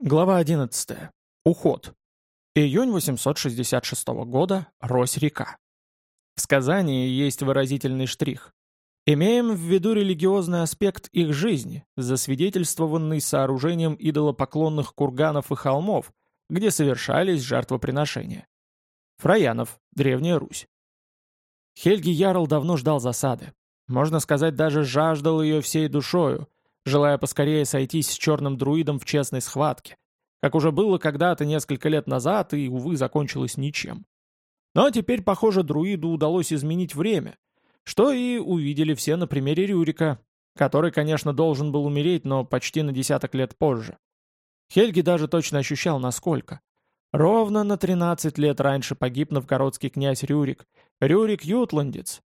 Глава 11. Уход. Июнь 866 года. Рось-река. В сказании есть выразительный штрих. Имеем в виду религиозный аспект их жизни, засвидетельствованный сооружением идолопоклонных курганов и холмов, где совершались жертвоприношения. Фраянов. Древняя Русь. Хельги Ярл давно ждал засады. Можно сказать, даже жаждал ее всей душою, желая поскорее сойтись с черным друидом в честной схватке, как уже было когда-то несколько лет назад и, увы, закончилось ничем. Но теперь, похоже, друиду удалось изменить время, что и увидели все на примере Рюрика, который, конечно, должен был умереть, но почти на десяток лет позже. Хельги даже точно ощущал, насколько. Ровно на 13 лет раньше погиб новгородский князь Рюрик, Рюрик Ютландец,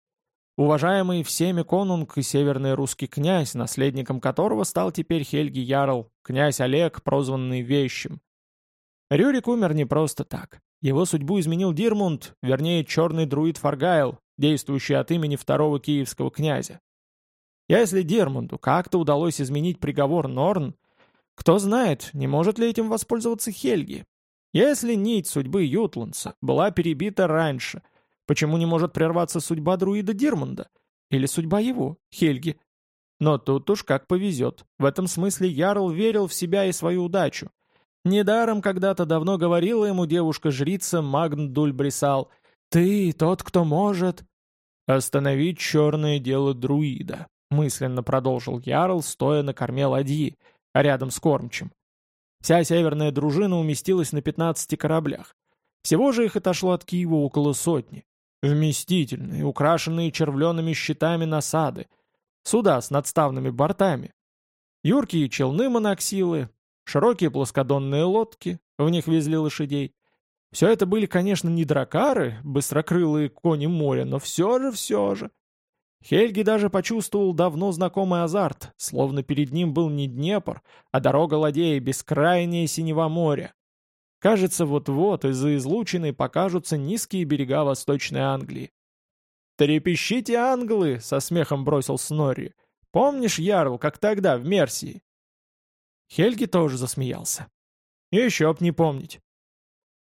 Уважаемый всеми конунг и северный русский князь, наследником которого стал теперь Хельги Ярл, князь Олег, прозванный Вещим. Рюрик умер не просто так. Его судьбу изменил Дирмунд, вернее, черный друид Фаргайл, действующий от имени второго киевского князя. Если Дирмунду как-то удалось изменить приговор Норн, кто знает, не может ли этим воспользоваться Хельги. Если нить судьбы Ютландса была перебита раньше – Почему не может прерваться судьба друида Дирмунда? Или судьба его, Хельги? Но тут уж как повезет. В этом смысле Ярл верил в себя и свою удачу. Недаром когда-то давно говорила ему девушка-жрица Магн Дульбрисал «Ты тот, кто может...» «Остановить черное дело друида», — мысленно продолжил Ярл, стоя на корме ладьи, а рядом с кормчем. Вся северная дружина уместилась на 15 кораблях. Всего же их отошло от Киева около сотни. Вместительные, украшенные червленными щитами насады. Суда с надставными бортами. Юркие челны моноксилы, широкие плоскодонные лодки, в них везли лошадей. Все это были, конечно, не дракары, быстрокрылые кони моря, но все же, все же. Хельги даже почувствовал давно знакомый азарт, словно перед ним был не Днепр, а дорога ладея бескрайнее синего моря. Кажется, вот-вот из-за излучины покажутся низкие берега Восточной Англии. «Трепещите, англы!» — со смехом бросил Снорри. «Помнишь, Ярл, как тогда, в Мерсии?» Хельги тоже засмеялся. «Еще б не помнить».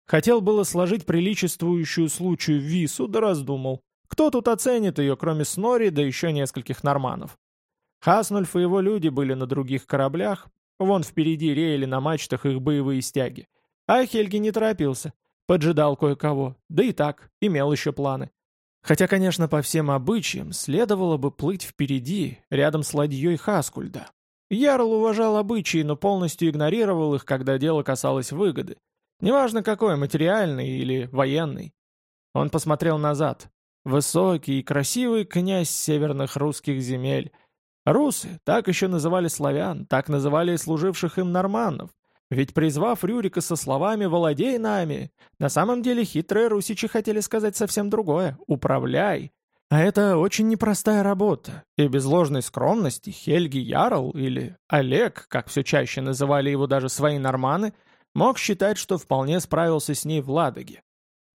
Хотел было сложить приличествующую случаю вису, да раздумал. Кто тут оценит ее, кроме Снори, да еще нескольких норманов? Хаснульф и его люди были на других кораблях, вон впереди реяли на мачтах их боевые стяги. А Хельги не торопился. Поджидал кое-кого. Да и так, имел еще планы. Хотя, конечно, по всем обычаям следовало бы плыть впереди, рядом с ладьей Хаскульда. Ярл уважал обычаи, но полностью игнорировал их, когда дело касалось выгоды. Неважно какой, материальный или военный. Он посмотрел назад. Высокий и красивый князь северных русских земель. Русы, так еще называли славян, так называли служивших им норманнов. Ведь призвав Рюрика со словами «владей нами», на самом деле хитрые русичи хотели сказать совсем другое «управляй». А это очень непростая работа, и без ложной скромности Хельги Ярл или Олег, как все чаще называли его даже свои норманы, мог считать, что вполне справился с ней в Ладоге.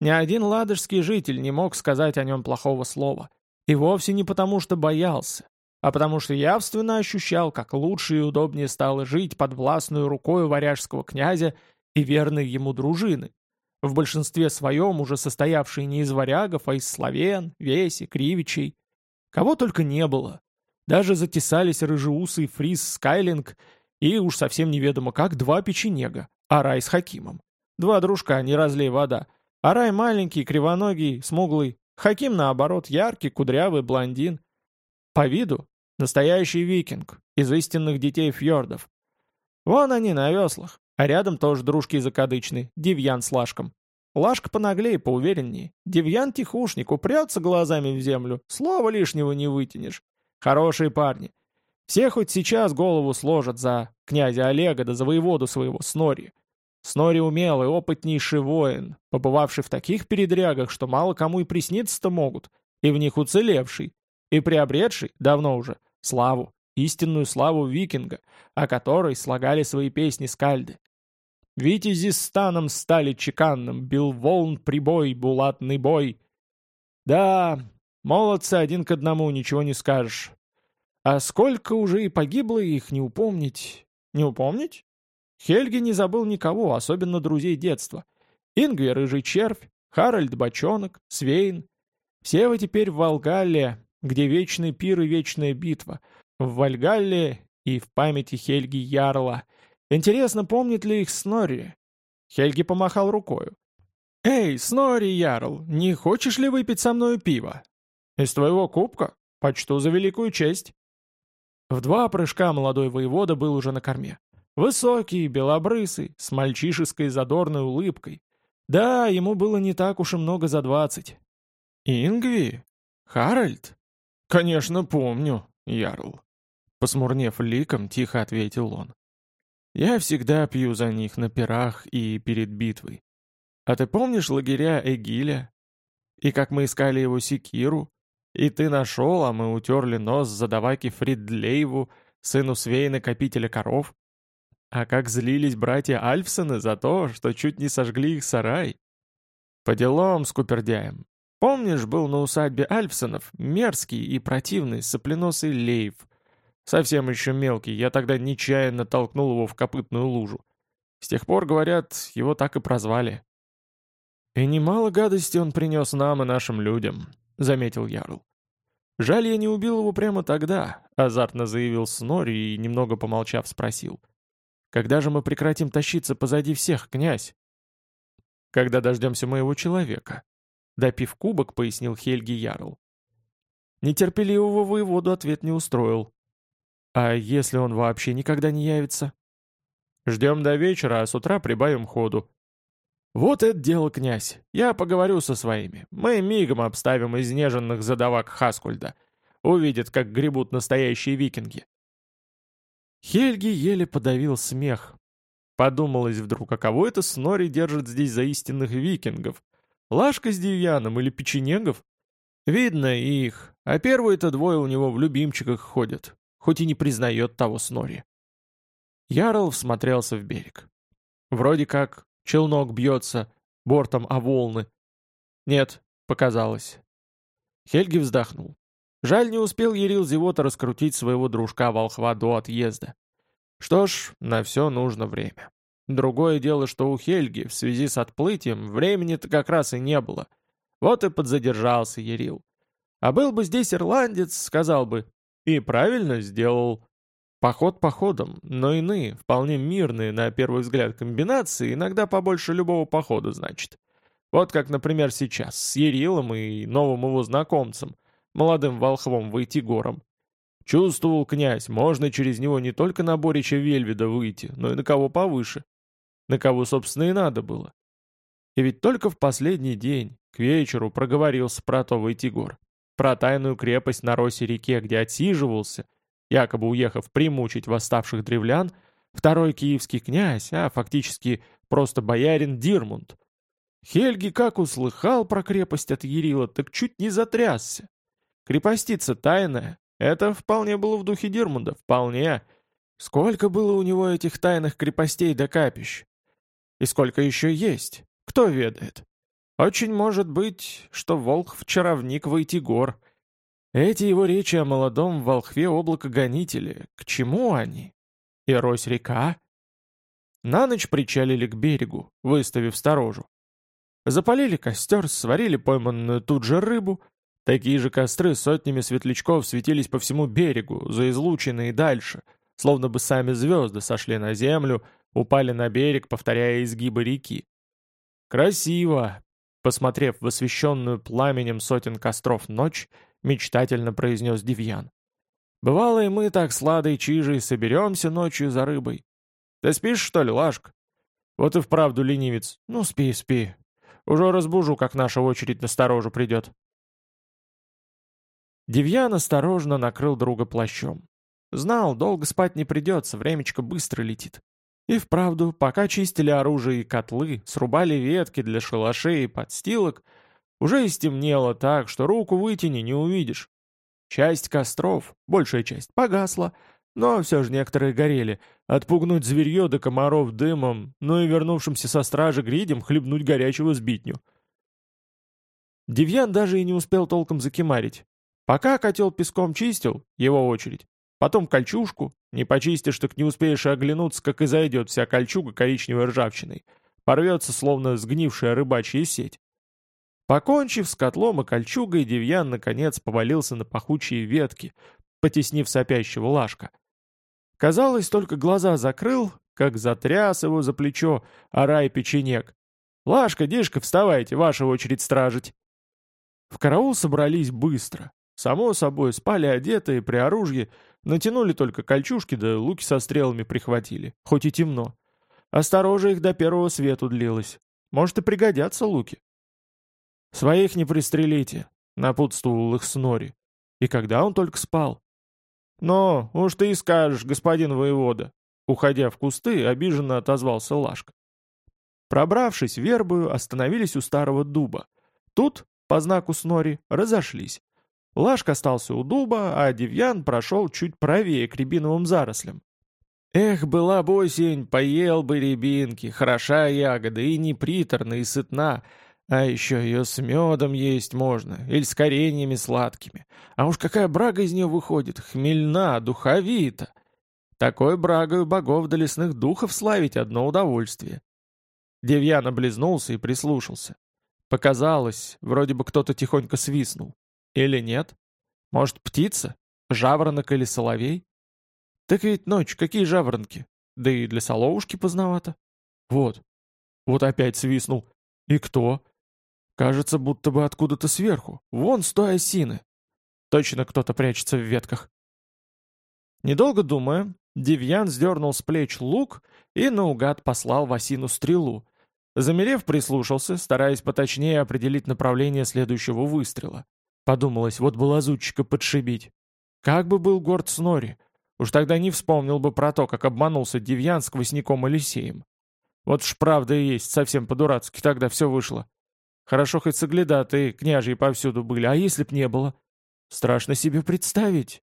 Ни один ладожский житель не мог сказать о нем плохого слова. И вовсе не потому, что боялся, а потому что явственно ощущал, как лучше и удобнее стало жить под властную рукой варяжского князя и верной ему дружины, в большинстве своем уже состоявшей не из варягов, а из славян, веси, кривичей. Кого только не было. Даже затесались рыжеусый фриз Скайлинг и уж совсем неведомо как два печенега, Арай с Хакимом. Два дружка, не разлей вода. Арай маленький, кривоногий, смуглый. Хаким, наоборот, яркий, кудрявый, блондин. По виду настоящий викинг, из истинных детей фьордов. Вон они на веслах, а рядом тоже дружки закадычный, Девьян с Лашком. Лашка понаглее, поувереннее. Девьян тихушник, упрется глазами в землю, слова лишнего не вытянешь. Хорошие парни. Все хоть сейчас голову сложат за князя Олега да за воеводу своего Снори. Снори умелый, опытнейший воин, побывавший в таких передрягах, что мало кому и присниться-то могут, и в них уцелевший и приобретший, давно уже, славу, истинную славу викинга, о которой слагали свои песни скальды. Витязи станом стали чеканным, бил волн прибой, булатный бой. Да, молодцы один к одному, ничего не скажешь. А сколько уже и погибло их, не упомнить. Не упомнить? Хельги не забыл никого, особенно друзей детства. Ингви — рыжий червь, Харальд — бочонок, Свейн. Все вы теперь в Волгалле, где вечный пир и вечная битва. В Вальгалле и в памяти Хельги Ярла. Интересно, помнит ли их Снорри? Хельги помахал рукою. «Эй, Снорри Ярл, не хочешь ли выпить со мною пиво? Из твоего кубка? Почту за великую честь». В два прыжка молодой воевода был уже на корме. Высокий, белобрысый, с мальчишеской задорной улыбкой. Да, ему было не так уж и много за двадцать. «Ингви? Харальд?» «Конечно, помню, Ярл». Посмурнев ликом, тихо ответил он. «Я всегда пью за них на пирах и перед битвой. А ты помнишь лагеря Эгиля? И как мы искали его секиру? И ты нашел, а мы утерли нос задаваки Фридлейву, сыну Свейна Копителя Коров? А как злились братья Альфсоны за то, что чуть не сожгли их сарай? По делам с Купердяем. Помнишь, был на усадьбе Альфсонов мерзкий и противный сопленосый Лейв. Совсем еще мелкий, я тогда нечаянно толкнул его в копытную лужу. С тех пор, говорят, его так и прозвали. «И немало гадости он принес нам и нашим людям», — заметил Ярл. «Жаль, я не убил его прямо тогда», — азартно заявил Снори и, немного помолчав, спросил. Когда же мы прекратим тащиться позади всех, князь? Когда дождемся моего человека. Допив кубок, пояснил Хельги Ярл. Нетерпеливого воеводу ответ не устроил. А если он вообще никогда не явится? Ждем до вечера, а с утра прибавим ходу. Вот это дело, князь. Я поговорю со своими. Мы мигом обставим изнеженных задавак Хаскульда. Увидят, как гребут настоящие викинги. Хельги еле подавил смех. Подумалось вдруг, а кого это Снори держит здесь за истинных викингов? Лашка с Девьяном или печенегов? Видно их, а первые-то двое у него в любимчиках ходят, хоть и не признает того Снори. Ярл всмотрелся в берег. Вроде как челнок бьется бортом о волны. Нет, показалось. Хельги вздохнул. Жаль, не успел Ерил Зевота раскрутить своего дружка-волхва до отъезда. Что ж, на все нужно время. Другое дело, что у Хельги в связи с отплытием времени-то как раз и не было. Вот и подзадержался Ерил. А был бы здесь ирландец, сказал бы, и правильно сделал. Поход походом, но иные, вполне мирные на первый взгляд комбинации, иногда побольше любого похода, значит. Вот как, например, сейчас с Ерилом и новым его знакомцем — молодым волхвом выйти гором. Чувствовал князь, можно через него не только на Борича Вельведа выйти, но и на кого повыше. На кого, собственно, и надо было. И ведь только в последний день, к вечеру, проговорился про то Войтигор, про тайную крепость на Росе-реке, где отсиживался, якобы уехав примучить восставших древлян, второй киевский князь, а фактически просто боярин Дирмунд. Хельги как услыхал про крепость от Ярила, так чуть не затрясся. Крепостица тайная. Это вполне было в духе Дирмунда, вполне. Сколько было у него этих тайных крепостей до капищ? И сколько еще есть? Кто ведает? Очень может быть, что Волхв-чаровник гор. Эти его речи о молодом волхве облако-гонителе, к чему они? И Рось-река? На ночь причалили к берегу, выставив сторожу. Запалили костер, сварили пойманную тут же рыбу — Такие же костры сотнями светлячков светились по всему берегу, за излучины дальше, словно бы сами звезды сошли на землю, упали на берег, повторяя изгибы реки. «Красиво!» — посмотрев в освещенную пламенем сотен костров ночь, мечтательно произнес Девьян. «Бывало и мы так с Ладой Чижей соберемся ночью за рыбой. Ты спишь, что ли, Лашка?» «Вот и вправду ленивец. Ну, спи, спи. Уже разбужу, как наша очередь на сторожу придет». Девьян осторожно накрыл друга плащом. Знал, долго спать не придется, времечко быстро летит. И вправду, пока чистили оружие и котлы, срубали ветки для шалашей и подстилок, уже и стемнело так, что руку вытяни не увидишь. Часть костров, большая часть, погасла, но все же некоторые горели. Отпугнуть зверье до комаров дымом, ну и вернувшимся со стражи гридем хлебнуть горячего сбитню. Девьян даже и не успел толком закимарить. Пока котел песком чистил, его очередь, потом кольчужку, Не почистишь, так не успеешь оглянуться, как и зайдет вся кольчуга коричневой ржавчиной. Порвется, словно сгнившая рыбачья сеть. Покончив с котлом и кольчугой, Девьян, наконец, повалился на пахучие ветки, потеснив сопящего лашка. Казалось, только глаза закрыл, как затряс его за плечо орай печенек. «Лашка, Дишка, вставайте, ваша очередь стражить!» В караул собрались быстро. Само собой, спали одетые, при оружии, натянули только кольчужки, да луки со стрелами прихватили, хоть и темно. Остороже их до первого свету длилось. Может и пригодятся луки. «Своих не пристрелите», — напутствовал их Снори. И когда он только спал? «Но, уж ты и скажешь, господин воевода», — уходя в кусты, обиженно отозвался Лашка. Пробравшись в вербую, остановились у старого дуба. Тут, по знаку Снори, разошлись. Лашка остался у дуба, а Девьян прошел чуть правее к рябиновым зарослям. Эх, была бы осень, поел бы рябинки, хороша ягода, и не приторна, и сытна, а еще ее с медом есть можно, или с кореньями сладкими. А уж какая брага из нее выходит, хмельна, духовита. Такой брагою богов до лесных духов славить одно удовольствие. Девьян облизнулся и прислушался. Показалось, вроде бы кто-то тихонько свистнул. Или нет? Может, птица? Жаворонок или соловей? Так ведь ночь, какие жаворонки? Да и для соловушки поздновато. Вот. Вот опять свистнул. И кто? Кажется, будто бы откуда-то сверху. Вон с той осины. Точно кто-то прячется в ветках. Недолго думая, Девьян сдернул с плеч лук и наугад послал в осину стрелу. Замерев, прислушался, стараясь поточнее определить направление следующего выстрела. Подумалось, вот бы лазутчика подшибить. Как бы был горд Снори. Уж тогда не вспомнил бы про то, как обманулся Девьян с Квасником Елисеем. Вот ж правда и есть, совсем по-дурацки тогда все вышло. Хорошо хоть соглядатые, княжьи повсюду были, а если б не было? Страшно себе представить.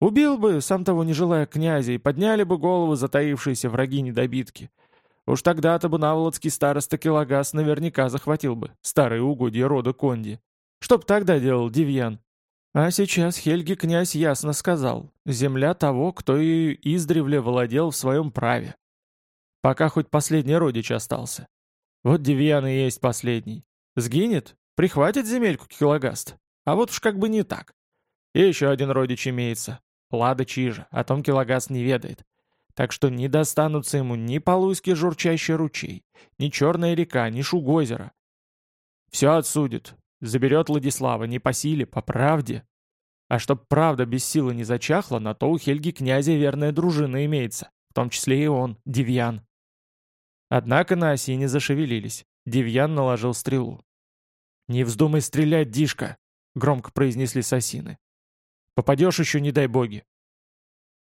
Убил бы, сам того не желая князя, и подняли бы головы затаившиеся враги-недобитки. Уж тогда-то бы наволодский староста Килагас наверняка захватил бы старые угодья рода Конди. Что б тогда делал Девьян? А сейчас Хельги князь ясно сказал, земля того, кто и издревле владел в своем праве. Пока хоть последний родич остался. Вот Девьян и есть последний. Сгинет, прихватит земельку Килагаст. А вот уж как бы не так. И еще один родич имеется. Лада Чижа, о том Килагаст не ведает. Так что не достанутся ему ни Полуйский журчащий ручей, ни Черная река, ни Шугозеро. Все отсудит, заберет Владислава не по силе, по правде. А чтоб правда без силы не зачахла, на то у Хельги князя верная дружина имеется, в том числе и он, Девьян. Однако на оси не зашевелились. Девьян наложил стрелу. «Не вздумай стрелять, Дишка!» — громко произнесли сосины. «Попадешь еще, не дай боги!»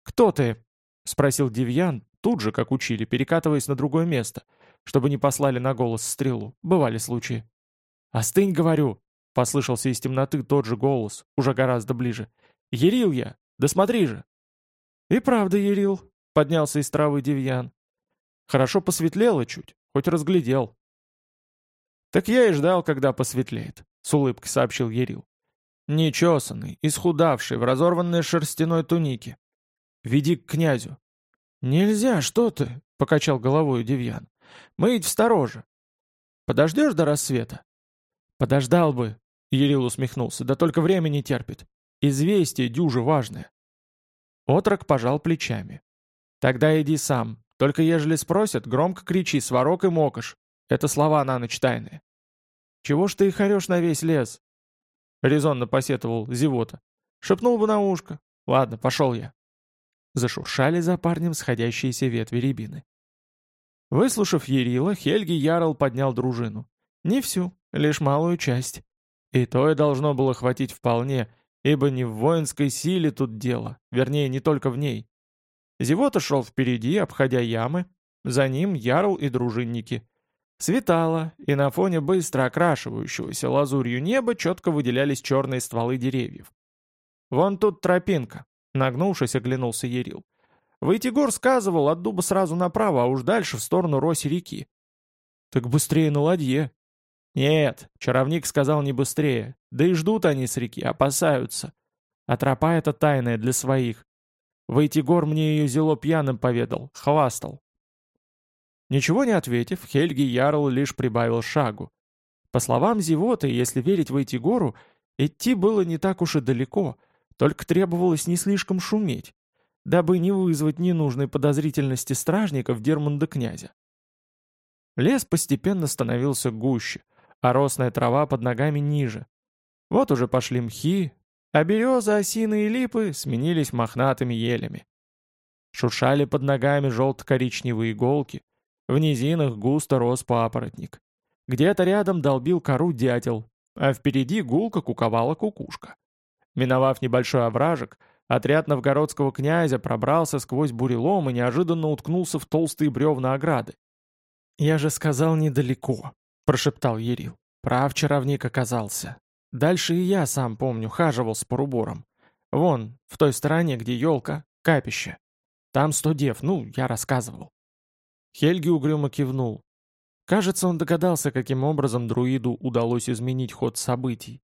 «Кто ты?» — спросил Девьян, тут же, как учили, перекатываясь на другое место, чтобы не послали на голос стрелу. Бывали случаи. «Остынь, говорю!» — послышался из темноты тот же голос, уже гораздо ближе. «Ярил я! Да смотри же!» «И правда, Ярил!» — поднялся из травы Девьян. «Хорошо посветлело чуть, хоть разглядел. «Так я и ждал, когда посветлеет», — с улыбкой сообщил Ерил. «Нечесанный, исхудавший, в разорванной шерстяной тунике. Веди к князю». «Нельзя, что ты?» — покачал головой Девьян. «Мы ведь в стороже. Подождешь до рассвета?» «Подождал бы», — Ерил усмехнулся, — «да только время не терпит. Известие дюже важное». Отрок пожал плечами. «Тогда иди сам. Только ежели спросят, громко кричи, сварок и мокаш. Это слова на ночь тайные. «Чего ж ты их орешь на весь лес?» Резонно посетовал Зевота. «Шепнул бы на ушко. Ладно, пошел я». Зашуршали за парнем сходящиеся ветви рябины. Выслушав Ерила, Хельги Ярл поднял дружину. Не всю, лишь малую часть. И то и должно было хватить вполне, ибо не в воинской силе тут дело, вернее, не только в ней. Зевота шел впереди, обходя ямы, за ним Ярл и дружинники. Светало, и на фоне быстро окрашивающегося лазурью неба четко выделялись черные стволы деревьев. «Вон тут тропинка», — нагнувшись, оглянулся Ерил. «Войтигор сказывал от дуба сразу направо, а уж дальше в сторону роси реки». «Так быстрее на ладье». «Нет», — чаровник сказал не быстрее, да и ждут они с реки, опасаются. А тропа эта тайная для своих. Войтигор мне ее зело пьяным поведал, хвастал. Ничего не ответив, Хельги Ярл лишь прибавил шагу. По словам Зевоты, если верить Войтигору, идти было не так уж и далеко, только требовалось не слишком шуметь, дабы не вызвать ненужной подозрительности стражников Дермунда князя. Лес постепенно становился гуще, а росная трава под ногами ниже. Вот уже пошли мхи, а березы, осины и липы сменились мохнатыми елями. Шуршали под ногами желто-коричневые иголки, в низинах густо рос папоротник. Где-то рядом долбил кору дятел, а впереди гулко куковала кукушка. Миновав небольшой овражек, отряд новгородского князя пробрался сквозь бурелом и неожиданно уткнулся в толстые бревна ограды. «Я же сказал недалеко», — прошептал Ерил. «Прав чаровник оказался. Дальше и я сам помню, хаживал с порубором. Вон, в той стороне, где елка, капище. Там сто дев, ну, я рассказывал. Хельги угрюмо кивнул. Кажется, он догадался, каким образом друиду удалось изменить ход событий.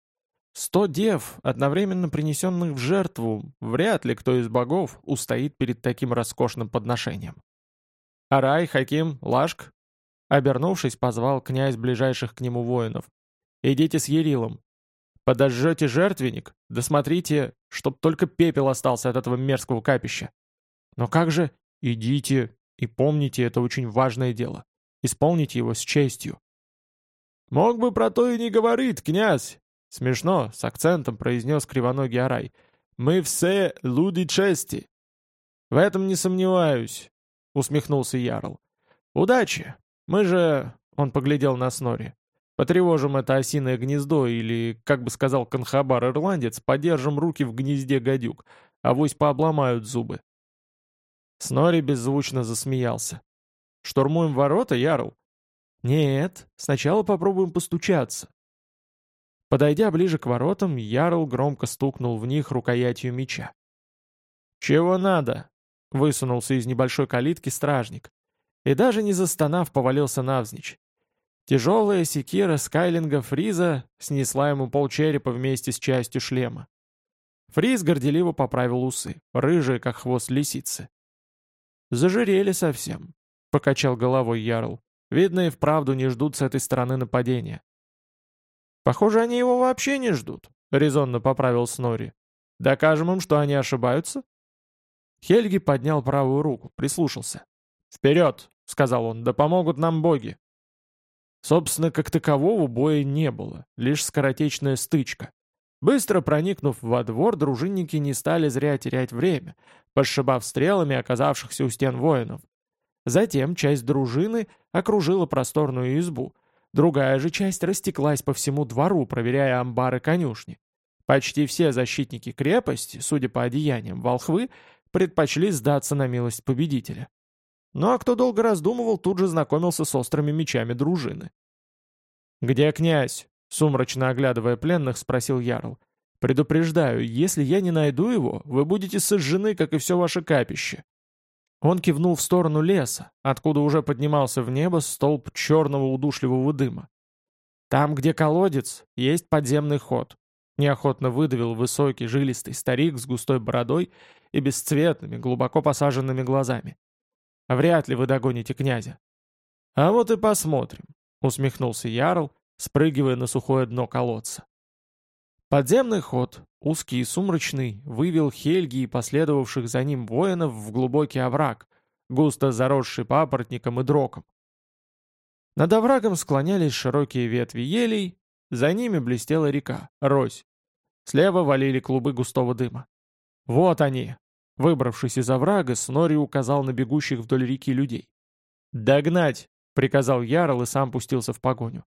Сто дев, одновременно принесенных в жертву, вряд ли кто из богов устоит перед таким роскошным подношением. «Арай, Хаким, Лашк?» Обернувшись, позвал князь ближайших к нему воинов. «Идите с Ерилом. Подожжете жертвенник, да смотрите, чтоб только пепел остался от этого мерзкого капища. Но как же «идите», и помните, это очень важное дело. Исполните его с честью. «Мог бы про то и не говорить, князь!» Смешно, с акцентом произнес кривоногий Арай. «Мы все люди чести!» «В этом не сомневаюсь», — усмехнулся Ярл. «Удачи! Мы же...» — он поглядел на Снори. «Потревожим это осиное гнездо или, как бы сказал конхабар-ирландец, подержим руки в гнезде гадюк, а вось пообломают зубы. Снори беззвучно засмеялся. «Штурмуем ворота, Ярл?» «Нет, сначала попробуем постучаться». Подойдя ближе к воротам, Ярл громко стукнул в них рукоятью меча. «Чего надо?» — высунулся из небольшой калитки стражник. И даже не застонав, повалился навзничь. Тяжелая секира Скайлинга Фриза снесла ему полчерепа вместе с частью шлема. Фриз горделиво поправил усы, рыжие, как хвост лисицы. «Зажирели совсем», — покачал головой Ярл. «Видно, и вправду не ждут с этой стороны нападения». «Похоже, они его вообще не ждут», — резонно поправил Снори. «Докажем им, что они ошибаются?» Хельги поднял правую руку, прислушался. «Вперед!» — сказал он, — «да помогут нам боги!» Собственно, как такового боя не было, лишь скоротечная стычка. Быстро проникнув во двор, дружинники не стали зря терять время, пошибав стрелами оказавшихся у стен воинов. Затем часть дружины окружила просторную избу, другая же часть растеклась по всему двору, проверяя амбары конюшни. Почти все защитники крепости, судя по одеяниям волхвы, предпочли сдаться на милость победителя. Ну а кто долго раздумывал, тут же знакомился с острыми мечами дружины. «Где князь?» Сумрачно оглядывая пленных, спросил Ярл. «Предупреждаю, если я не найду его, вы будете сожжены, как и все ваше капище». Он кивнул в сторону леса, откуда уже поднимался в небо столб черного удушливого дыма. «Там, где колодец, есть подземный ход», — неохотно выдавил высокий жилистый старик с густой бородой и бесцветными, глубоко посаженными глазами. «Вряд ли вы догоните князя». «А вот и посмотрим», — усмехнулся Ярл, спрыгивая на сухое дно колодца. Подземный ход, узкий и сумрачный, вывел Хельги и последовавших за ним воинов в глубокий овраг, густо заросший папоротником и дроком. Над оврагом склонялись широкие ветви елей, за ними блестела река, Рось. Слева валили клубы густого дыма. «Вот они!» Выбравшись из оврага, Снори указал на бегущих вдоль реки людей. «Догнать!» — приказал Ярл и сам пустился в погоню.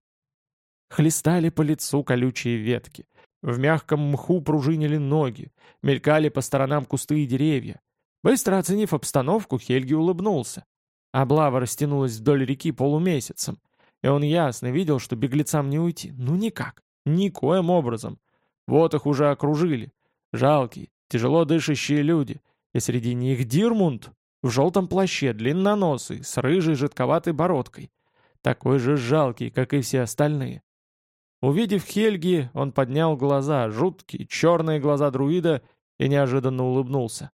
Хлестали по лицу колючие ветки. В мягком мху пружинили ноги, мелькали по сторонам кусты и деревья. Быстро оценив обстановку, Хельги улыбнулся. Облава растянулась вдоль реки полумесяцем, и он ясно видел, что беглецам не уйти. Ну никак, никоим образом. Вот их уже окружили. Жалкие, тяжело дышащие люди. И среди них Дирмунд в желтом плаще, длинноносый, с рыжей жидковатой бородкой. Такой же жалкий, как и все остальные. Увидев Хельги, он поднял глаза, жуткие, черные глаза друида, и неожиданно улыбнулся.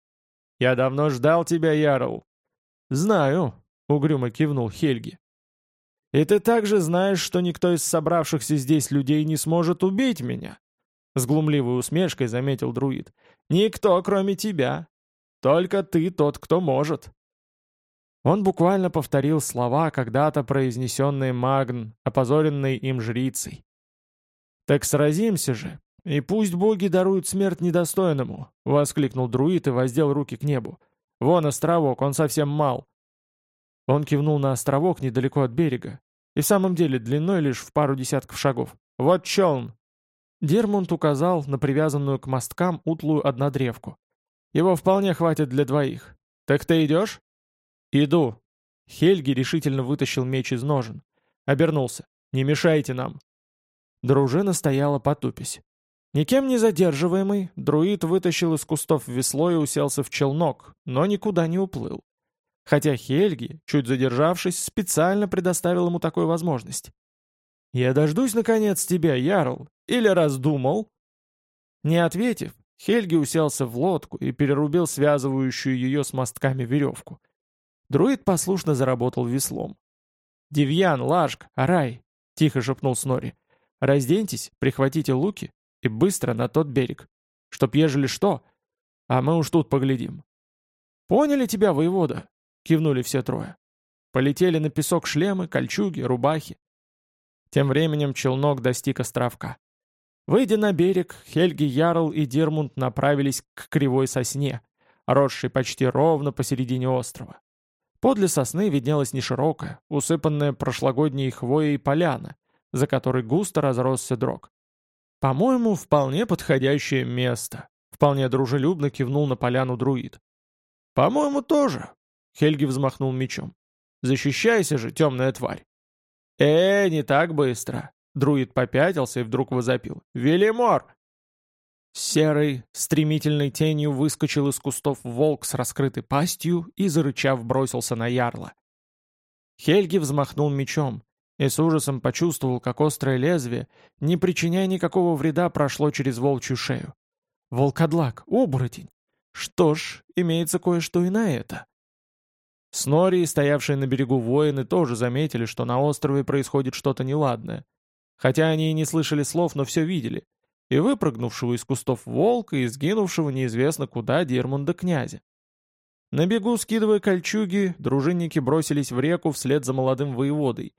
«Я давно ждал тебя, Ярл». «Знаю», — угрюмо кивнул Хельги. «И ты также знаешь, что никто из собравшихся здесь людей не сможет убить меня?» С глумливой усмешкой заметил друид. «Никто, кроме тебя. Только ты тот, кто может». Он буквально повторил слова, когда-то произнесенные Магн, опозоренной им жрицей. «Так сразимся же, и пусть боги даруют смерть недостойному!» — воскликнул друид и воздел руки к небу. «Вон островок, он совсем мал!» Он кивнул на островок недалеко от берега, и в самом деле длиной лишь в пару десятков шагов. «Вот челн!» Дермунд указал на привязанную к мосткам утлую однодревку. «Его вполне хватит для двоих. Так ты идешь?» «Иду». Хельги решительно вытащил меч из ножен. Обернулся. «Не мешайте нам». Дружина стояла потупись. Никем не задерживаемый, друид вытащил из кустов весло и уселся в челнок, но никуда не уплыл. Хотя Хельги, чуть задержавшись, специально предоставил ему такую возможность. «Я дождусь, наконец, тебя, Ярл, или раздумал?» Не ответив, Хельги уселся в лодку и перерубил связывающую ее с мостками веревку. Друид послушно заработал веслом. «Девьян, Лашк, Арай!» — тихо шепнул Снори. «Разденьтесь, прихватите луки и быстро на тот берег. Чтоб ежели что, а мы уж тут поглядим». «Поняли тебя, воевода?» — кивнули все трое. Полетели на песок шлемы, кольчуги, рубахи. Тем временем челнок достиг островка. Выйдя на берег, Хельги Ярл и Дирмунд направились к кривой сосне, росшей почти ровно посередине острова. Подле сосны виднелась неширокая, усыпанная прошлогодней хвоей поляна, за которой густо разросся дрог. «По-моему, вполне подходящее место», — вполне дружелюбно кивнул на поляну друид. «По-моему, тоже», — Хельги взмахнул мечом. «Защищайся же, темная тварь!» «Э, не так быстро!» Друид попятился и вдруг возопил. «Велимор! Серой, стремительной тенью выскочил из кустов волк с раскрытой пастью и, зарычав, бросился на ярла. Хельги взмахнул мечом и с ужасом почувствовал, как острое лезвие, не причиняя никакого вреда, прошло через волчью шею. Волкодлак, оборотень! Что ж, имеется кое-что и на это. Снори стоявшие на берегу воины, тоже заметили, что на острове происходит что-то неладное. Хотя они и не слышали слов, но все видели — и выпрыгнувшего из кустов волка и сгинувшего неизвестно куда Дермунда князя. На бегу, скидывая кольчуги, дружинники бросились в реку вслед за молодым воеводой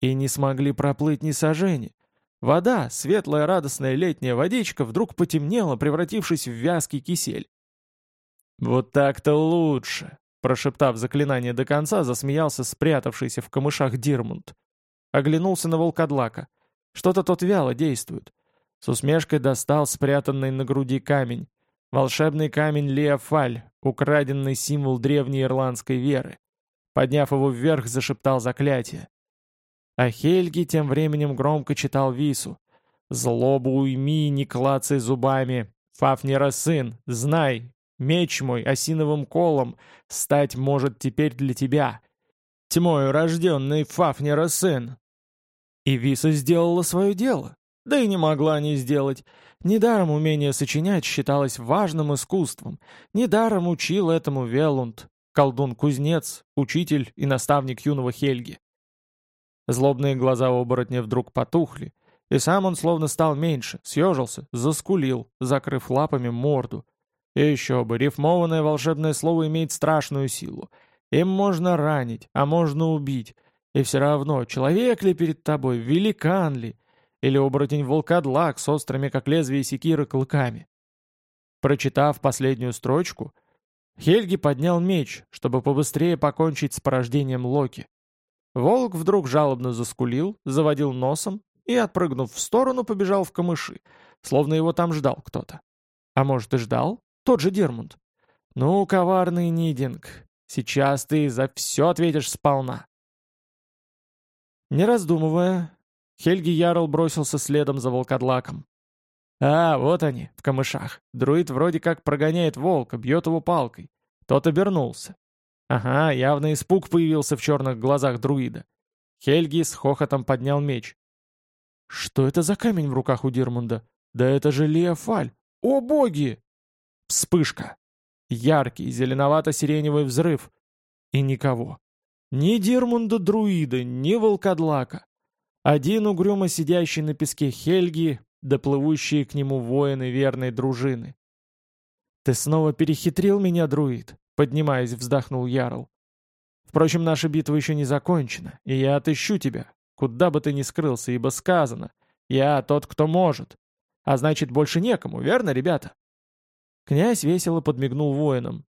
и не смогли проплыть ни сажени. Вода, светлая радостная летняя водичка, вдруг потемнела, превратившись в вязкий кисель. «Вот так-то лучше!» Прошептав заклинание до конца, засмеялся спрятавшийся в камышах Дирмунд. Оглянулся на волкодлака. Что-то тот вяло действует. С усмешкой достал спрятанный на груди камень. Волшебный камень Леофаль, украденный символ древней ирландской веры. Подняв его вверх, зашептал заклятие. А Хельги тем временем громко читал Вису. «Злобу уйми, не клацай зубами! Фафнера сын, знай, меч мой осиновым колом стать может теперь для тебя, тьмою рожденный Фафнера сын!» И Виса сделала свое дело. Да и не могла не сделать. Недаром умение сочинять считалось важным искусством. Недаром учил этому Велунд, колдун-кузнец, учитель и наставник юного Хельги. Злобные глаза оборотня вдруг потухли, и сам он словно стал меньше, съежился, заскулил, закрыв лапами морду. И еще бы, рифмованное волшебное слово имеет страшную силу. Им можно ранить, а можно убить. И все равно, человек ли перед тобой, великан ли — или оборотень-волкодлак с острыми, как лезвие секиры, клыками. Прочитав последнюю строчку, Хельги поднял меч, чтобы побыстрее покончить с порождением Локи. Волк вдруг жалобно заскулил, заводил носом и, отпрыгнув в сторону, побежал в камыши, словно его там ждал кто-то. А может и ждал? Тот же Дермунд. «Ну, коварный Нидинг, сейчас ты за все ответишь сполна». Не раздумывая, Хельги Ярл бросился следом за волкодлаком. А, вот они, в камышах. Друид вроде как прогоняет волка, бьет его палкой. Тот обернулся. Ага, явно испуг появился в черных глазах друида. Хельги с хохотом поднял меч. Что это за камень в руках у Дирмунда? Да это же Леофаль! О боги! Вспышка! Яркий, зеленовато-сиреневый взрыв. И никого. Ни Дирмунда-друида, ни волкодлака. Один угрюмо сидящий на песке Хельги, доплывущие к нему воины верной дружины. «Ты снова перехитрил меня, друид?» — поднимаясь, вздохнул Ярл. «Впрочем, наша битва еще не закончена, и я отыщу тебя, куда бы ты ни скрылся, ибо сказано, я тот, кто может. А значит, больше некому, верно, ребята?» Князь весело подмигнул воинам.